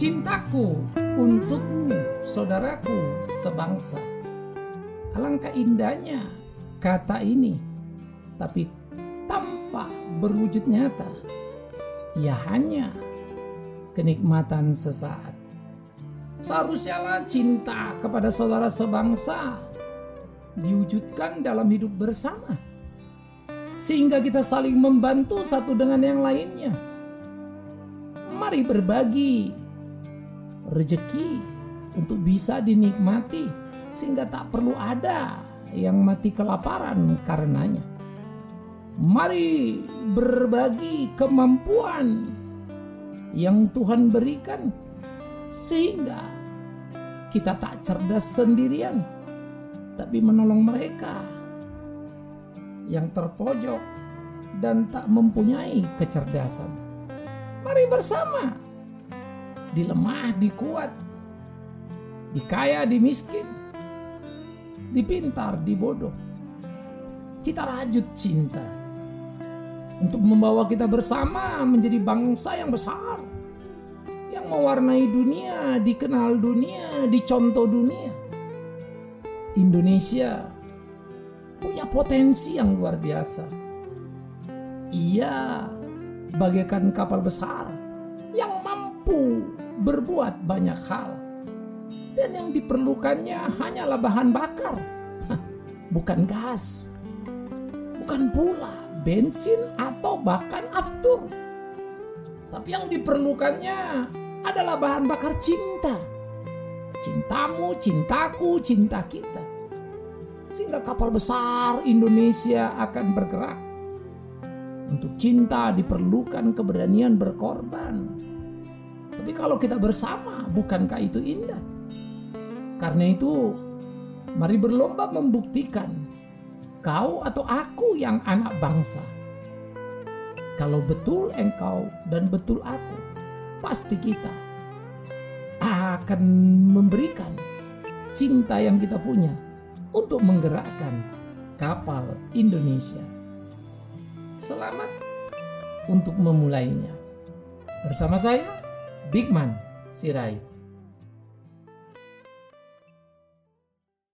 Aku untukmu, saudaraku sebangsa. Alangkah indahnya kata ini, tapi tanpa berwujud nyata. Ia hanya kenikmatan sesaat. Seharusnya lah cinta kepada saudara sebangsa diwujudkan dalam hidup bersama. Sehingga kita saling membantu satu dengan yang lainnya. Mari berbagi rezeki untuk bisa dinikmati sehingga tak perlu ada yang mati kelaparan karenanya. Mari berbagi kemampuan yang Tuhan berikan sehingga kita tak cerdas sendirian tapi menolong mereka yang terpojok dan tak mempunyai kecerdasan. Mari bersama di lemah, di kuat, di kaya, di miskin, di pintar, di bodoh. Kita rajut cinta untuk membawa kita bersama menjadi bangsa yang besar yang mewarnai dunia, dikenal dunia, dicontoh dunia. Indonesia punya potensi yang luar biasa. Ia bagaikan kapal besar mampu berbuat banyak hal. Dan yang diperlukannya hanyalah bahan bakar, bukan gas, bukan pula bensin atau bahkan aftur. Tapi yang diperlukannya adalah bahan bakar cinta. Cintamu, cintaku, cinta kita sehingga kapal besar Indonesia akan bergerak. Untuk cinta diperlukan keberanian berkorban. Tapi kalau kita bersama, bukankah itu indah? Karena itu, mari berlomba membuktikan kau atau aku yang anak bangsa. Kalau betul engkau dan betul aku, pasti kita akan memberikan cinta yang kita punya untuk menggerakkan kapal Indonesia. Selamat untuk memulainya. Bersama saya, Big Man Sirai.